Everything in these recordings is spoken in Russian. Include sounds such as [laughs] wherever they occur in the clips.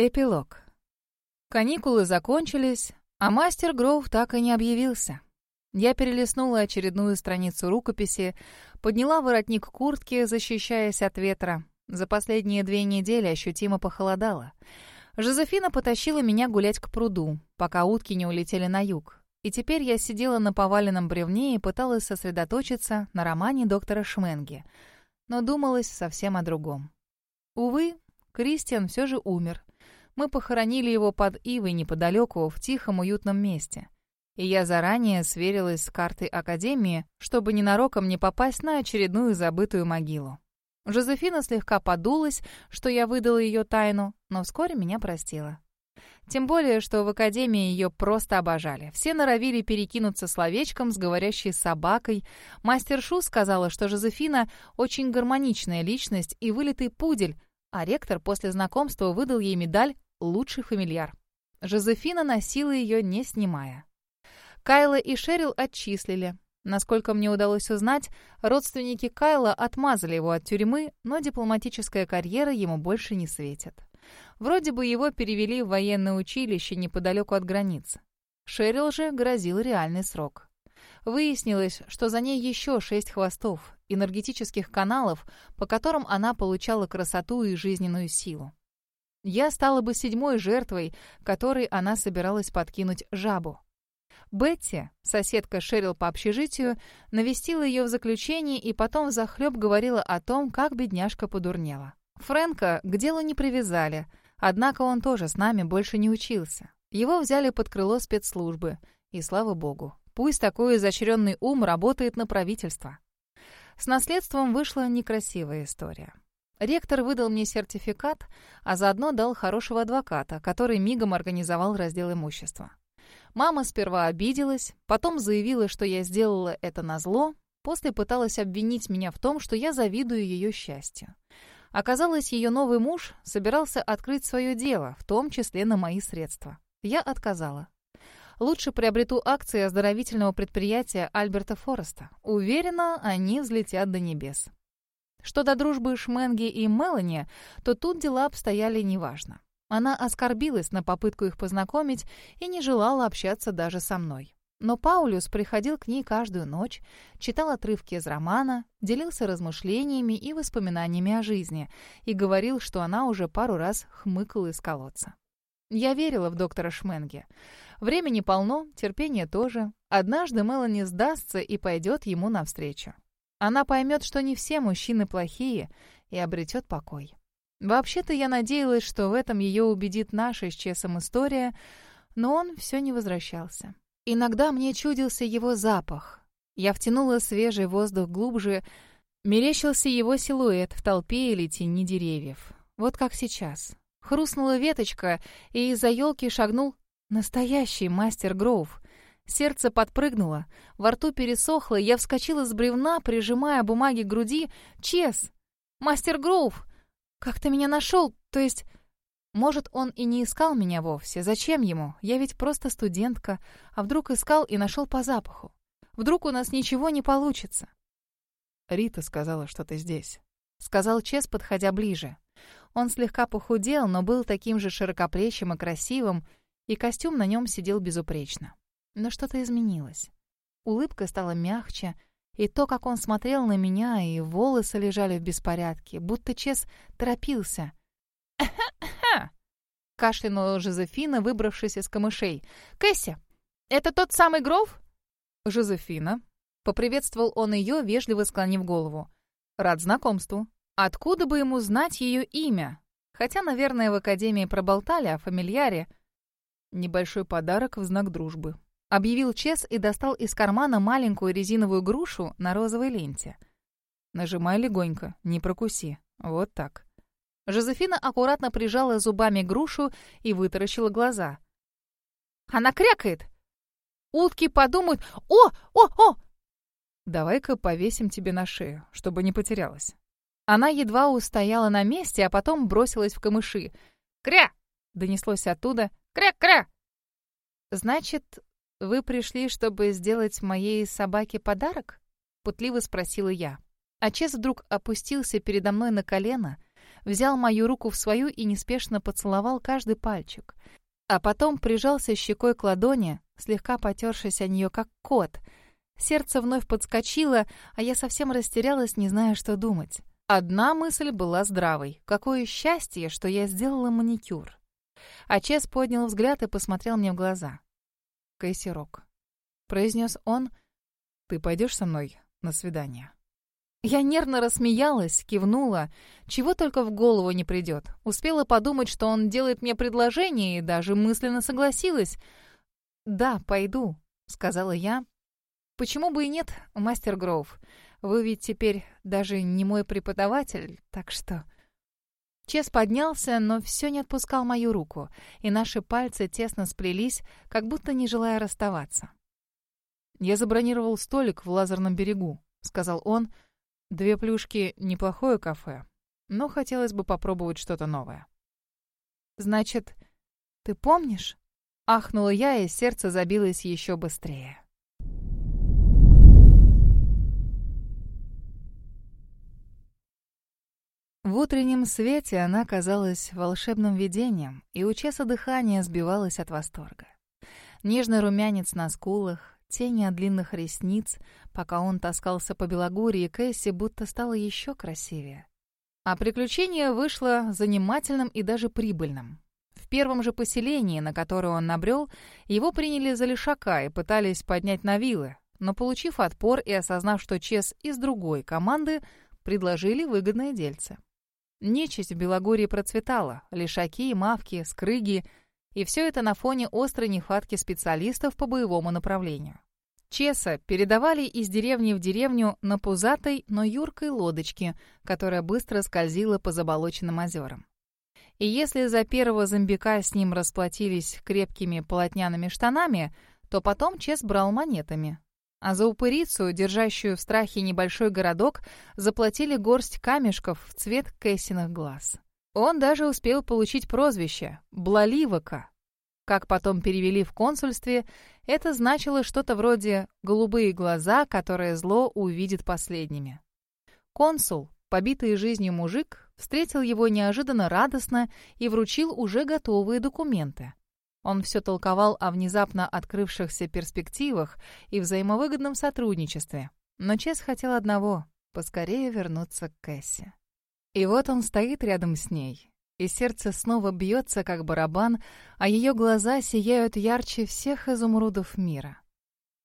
Эпилог. Каникулы закончились, а мастер Гроув так и не объявился. Я перелистнула очередную страницу рукописи, подняла воротник куртки, защищаясь от ветра. За последние две недели ощутимо похолодало. Жозефина потащила меня гулять к пруду, пока утки не улетели на юг. И теперь я сидела на поваленном бревне и пыталась сосредоточиться на романе доктора Шменги. Но думалось совсем о другом. Увы, Кристиан все же умер. Мы похоронили его под ивой неподалеку, в тихом уютном месте. И я заранее сверилась с картой Академии, чтобы ненароком не попасть на очередную забытую могилу. Жозефина слегка подулась, что я выдала ее тайну, но вскоре меня простила. Тем более, что в Академии ее просто обожали. Все норовили перекинуться словечком с говорящей собакой. Мастер Шу сказала, что Жозефина очень гармоничная личность и вылитый пудель, а ректор после знакомства выдал ей медаль лучший фамильяр. Жозефина носила ее, не снимая. Кайла и Шерил отчислили. Насколько мне удалось узнать, родственники Кайла отмазали его от тюрьмы, но дипломатическая карьера ему больше не светит. Вроде бы его перевели в военное училище неподалеку от границы. Шерил же грозил реальный срок. Выяснилось, что за ней еще шесть хвостов, энергетических каналов, по которым она получала красоту и жизненную силу. Я стала бы седьмой жертвой, которой она собиралась подкинуть жабу. Бетти, соседка Шерил по общежитию, навестила ее в заключении и потом захлеб говорила о том, как бедняжка подурнела. Фрэнка к делу не привязали, однако он тоже с нами больше не учился. Его взяли под крыло спецслужбы, и слава богу, пусть такой изощренный ум работает на правительство. С наследством вышла некрасивая история. Ректор выдал мне сертификат, а заодно дал хорошего адвоката, который мигом организовал раздел имущества. Мама сперва обиделась, потом заявила, что я сделала это назло, после пыталась обвинить меня в том, что я завидую ее счастью. Оказалось, ее новый муж собирался открыть свое дело, в том числе на мои средства. Я отказала. Лучше приобрету акции оздоровительного предприятия Альберта Фореста. Уверена, они взлетят до небес. Что до дружбы Шменги и Мелани, то тут дела обстояли неважно. Она оскорбилась на попытку их познакомить и не желала общаться даже со мной. Но Паулюс приходил к ней каждую ночь, читал отрывки из романа, делился размышлениями и воспоминаниями о жизни и говорил, что она уже пару раз хмыкала из колодца. Я верила в доктора Шменге. Времени полно, терпения тоже. Однажды Мелани сдастся и пойдет ему навстречу. Она поймет, что не все мужчины плохие, и обретет покой. Вообще-то я надеялась, что в этом ее убедит наша с Чесом история, но он все не возвращался. Иногда мне чудился его запах. Я втянула свежий воздух глубже, мерещился его силуэт в толпе или тени деревьев. Вот как сейчас. Хрустнула веточка, и из-за елки шагнул настоящий мастер Гроув. Сердце подпрыгнуло, во рту пересохло, я вскочила с бревна, прижимая бумаги к груди. «Чес! Мастер Гроув! Как ты меня нашел? То есть...» Может, он и не искал меня вовсе. Зачем ему? Я ведь просто студентка. А вдруг искал и нашел по запаху? Вдруг у нас ничего не получится? Рита сказала, что ты здесь. Сказал Чес, подходя ближе. Он слегка похудел, но был таким же широкоплечим и красивым, и костюм на нем сидел безупречно. Но что-то изменилось. Улыбка стала мягче, и то, как он смотрел на меня, и волосы лежали в беспорядке, будто Чес торопился. «Ха!» [laughs] — кашлянула Жозефина, выбравшись из камышей. «Кэсси, это тот самый Гров?» «Жозефина», — поприветствовал он ее, вежливо склонив голову. «Рад знакомству. Откуда бы ему знать ее имя? Хотя, наверное, в Академии проболтали о фамильяре. Небольшой подарок в знак дружбы», Объявил Чес и достал из кармана маленькую резиновую грушу на розовой ленте. «Нажимай легонько, не прокуси. Вот так». Жозефина аккуратно прижала зубами грушу и вытаращила глаза. «Она крякает! Утки подумают... О! О! О!» «Давай-ка повесим тебе на шею, чтобы не потерялась». Она едва устояла на месте, а потом бросилась в камыши. «Кря!» — донеслось оттуда. «Кря-кря!» «Значит, «Вы пришли, чтобы сделать моей собаке подарок?» — путливо спросила я. Чес вдруг опустился передо мной на колено, взял мою руку в свою и неспешно поцеловал каждый пальчик. А потом прижался щекой к ладони, слегка потершись о нее, как кот. Сердце вновь подскочило, а я совсем растерялась, не зная, что думать. Одна мысль была здравой. Какое счастье, что я сделала маникюр. А Чес поднял взгляд и посмотрел мне в глаза. «Кэсси Рок», — произнес он, — «ты пойдешь со мной на свидание?» Я нервно рассмеялась, кивнула. Чего только в голову не придет. Успела подумать, что он делает мне предложение, и даже мысленно согласилась. «Да, пойду», — сказала я. «Почему бы и нет, мастер Гроув? Вы ведь теперь даже не мой преподаватель, так что...» Чес поднялся, но все не отпускал мою руку, и наши пальцы тесно сплелись, как будто не желая расставаться. «Я забронировал столик в Лазерном берегу», — сказал он, — Две плюшки — неплохое кафе, но хотелось бы попробовать что-то новое. «Значит, ты помнишь?» — ахнула я, и сердце забилось еще быстрее. В утреннем свете она казалась волшебным видением, и у Чеса дыхание сбивалось от восторга. Нежный румянец на скулах, тени от длинных ресниц. Пока он таскался по Белогорье, Кэсси будто стала еще красивее. А приключение вышло занимательным и даже прибыльным. В первом же поселении, на которое он набрел, его приняли за лишака и пытались поднять на вилы, но, получив отпор и осознав, что Чес из другой команды, предложили выгодное дельце. Нечисть в Белогорье процветала, лишаки, мавки, скрыги — и все это на фоне острой нехватки специалистов по боевому направлению. Чеса передавали из деревни в деревню на пузатой, но юркой лодочке, которая быстро скользила по заболоченным озерам. И если за первого зомбика с ним расплатились крепкими полотняными штанами, то потом Чес брал монетами. А за упырицу, держащую в страхе небольшой городок, заплатили горсть камешков в цвет Кэссиных глаз. Он даже успел получить прозвище «Блаливока». Как потом перевели в консульстве, это значило что-то вроде «голубые глаза, которые зло увидит последними». Консул, побитый жизнью мужик, встретил его неожиданно радостно и вручил уже готовые документы. Он все толковал о внезапно открывшихся перспективах и взаимовыгодном сотрудничестве. Но Чес хотел одного — поскорее вернуться к Кэсси. И вот он стоит рядом с ней, и сердце снова бьется, как барабан, а ее глаза сияют ярче всех изумрудов мира.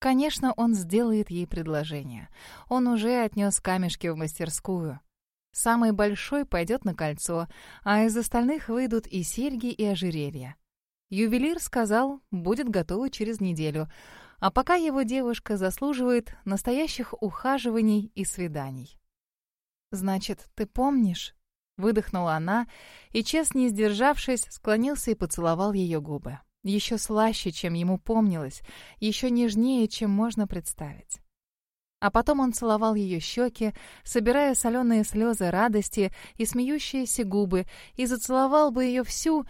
Конечно, он сделает ей предложение. Он уже отнес камешки в мастерскую. Самый большой пойдет на кольцо, а из остальных выйдут и серьги, и ожерелья. Ювелир сказал, будет готово через неделю, а пока его девушка заслуживает настоящих ухаживаний и свиданий. «Значит, ты помнишь?» Выдохнула она, и, честно не сдержавшись, склонился и поцеловал ее губы. Еще слаще, чем ему помнилось, еще нежнее, чем можно представить. А потом он целовал ее щеки, собирая соленые слезы радости и смеющиеся губы, и зацеловал бы ее всю,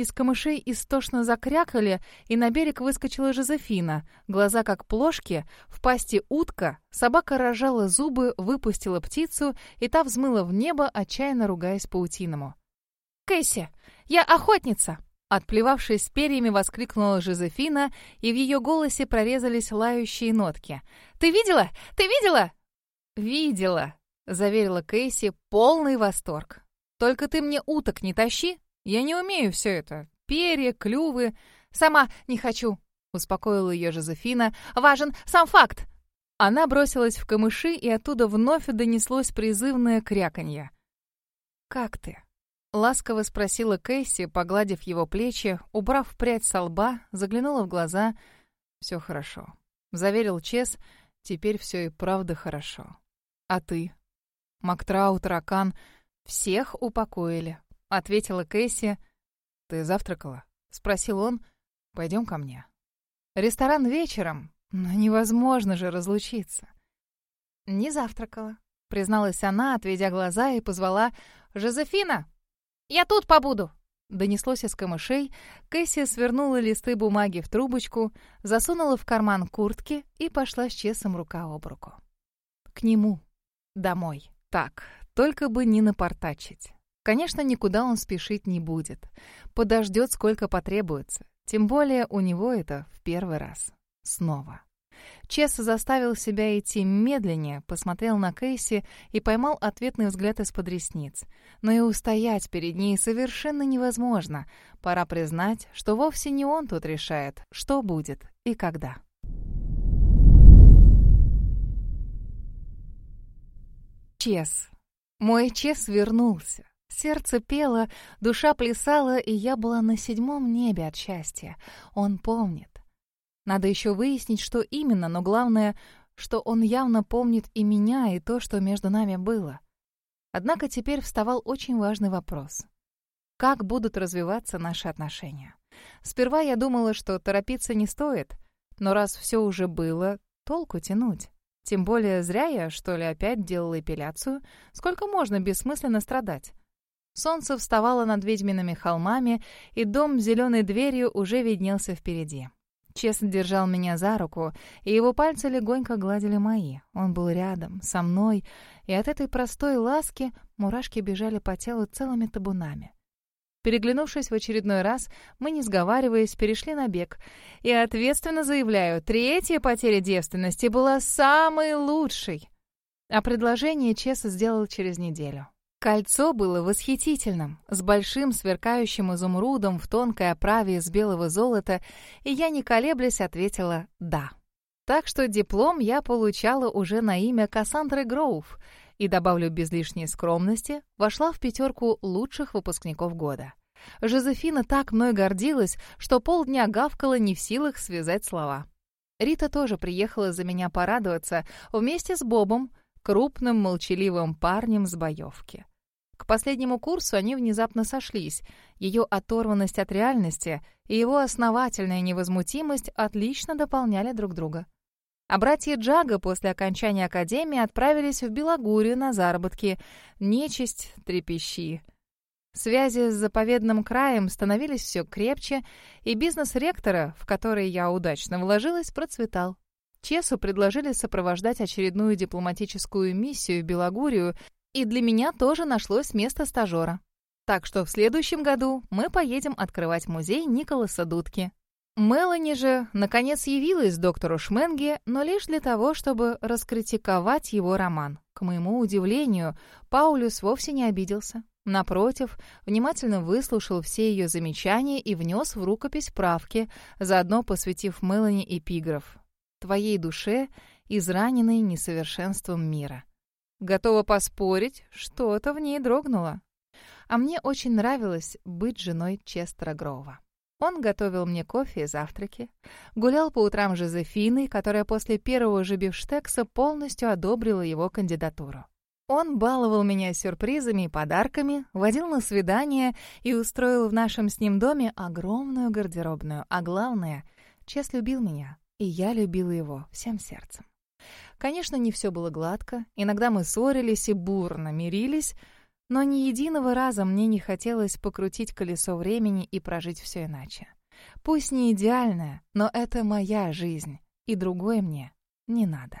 из камышей истошно закрякали, и на берег выскочила Жозефина. Глаза как плошки, в пасти утка, собака рожала зубы, выпустила птицу, и та взмыла в небо, отчаянно ругаясь паутиному. «Кэсси, я охотница!» Отплевавшись перьями, воскликнула Жозефина, и в ее голосе прорезались лающие нотки. «Ты видела? Ты видела?» «Видела», — заверила Кэсси, полный восторг. «Только ты мне уток не тащи, я не умею все это. Перья, клювы. Сама не хочу, успокоила ее Жозефина. Важен сам факт. Она бросилась в камыши, и оттуда вновь донеслось призывное кряканье. «Как ты?» — ласково спросила Кэсси, погладив его плечи, убрав прядь со лба, заглянула в глаза. «Все хорошо», — заверил Чес. «Теперь все и правда хорошо. А ты?» Мактрау, таракан, всех упокоили ответила Кэсси. «Ты завтракала?» — спросил он. «Пойдем ко мне». «Ресторан вечером, но невозможно же разлучиться». «Не завтракала», — призналась она, отведя глаза и позвала «Жозефина! Я тут побуду!» Донеслось из камышей, Кэсси свернула листы бумаги в трубочку, засунула в карман куртки и пошла с Чесом рука об руку. К нему. Домой. Так, только бы не напортачить. Конечно, никуда он спешить не будет. Подождет, сколько потребуется. Тем более у него это в первый раз. Снова. Чес заставил себя идти медленнее, посмотрел на Кейси и поймал ответный взгляд из-под ресниц. Но и устоять перед ней совершенно невозможно. Пора признать, что вовсе не он тут решает, что будет и когда. Чес. Мой Чес вернулся. Сердце пело, душа плясала, и я была на седьмом небе от счастья. Он помнит. Надо еще выяснить, что именно, но главное, что он явно помнит и меня, и то, что между нами было. Однако теперь вставал очень важный вопрос. Как будут развиваться наши отношения? Сперва я думала, что торопиться не стоит, но раз все уже было, толку тянуть. Тем более зря я, что ли, опять делала эпиляцию. Сколько можно бессмысленно страдать? Солнце вставало над ведьмиными холмами, и дом с зеленой дверью уже виднелся впереди. Честно держал меня за руку, и его пальцы легонько гладили мои. Он был рядом, со мной, и от этой простой ласки мурашки бежали по телу целыми табунами. Переглянувшись в очередной раз, мы, не сговариваясь, перешли на бег. И ответственно заявляю, третья потеря девственности была самой лучшей. А предложение Чес сделал через неделю. Кольцо было восхитительным, с большим сверкающим изумрудом в тонкой оправе из белого золота, и я, не колеблясь, ответила «да». Так что диплом я получала уже на имя Кассандры Гроув, и, добавлю без лишней скромности, вошла в пятерку лучших выпускников года. Жозефина так мной гордилась, что полдня гавкала не в силах связать слова. Рита тоже приехала за меня порадоваться вместе с Бобом, крупным молчаливым парнем с боевки. Последнему курсу они внезапно сошлись. Ее оторванность от реальности и его основательная невозмутимость отлично дополняли друг друга. А братья Джага после окончания академии отправились в Белогурию на заработки. Нечисть трепещи. Связи с заповедным краем становились все крепче, и бизнес ректора, в который я удачно вложилась, процветал. Чесу предложили сопровождать очередную дипломатическую миссию в Белогурию, и для меня тоже нашлось место стажера. Так что в следующем году мы поедем открывать музей Николаса Дудки. Мелани же, наконец, явилась доктору Шменге, но лишь для того, чтобы раскритиковать его роман. К моему удивлению, Паулюс вовсе не обиделся. Напротив, внимательно выслушал все ее замечания и внес в рукопись правки, заодно посвятив Мелани эпиграф «Твоей душе, израненной несовершенством мира». Готова поспорить, что-то в ней дрогнуло. А мне очень нравилось быть женой Честера Грова. Он готовил мне кофе и завтраки, гулял по утрам с Жозефиной, которая после первого же бифштекса полностью одобрила его кандидатуру. Он баловал меня сюрпризами и подарками, водил на свидания и устроил в нашем с ним доме огромную гардеробную. А главное, Чес любил меня, и я любила его всем сердцем. Конечно, не все было гладко, иногда мы ссорились и бурно мирились, но ни единого раза мне не хотелось покрутить колесо времени и прожить все иначе. Пусть не идеальная, но это моя жизнь, и другой мне не надо.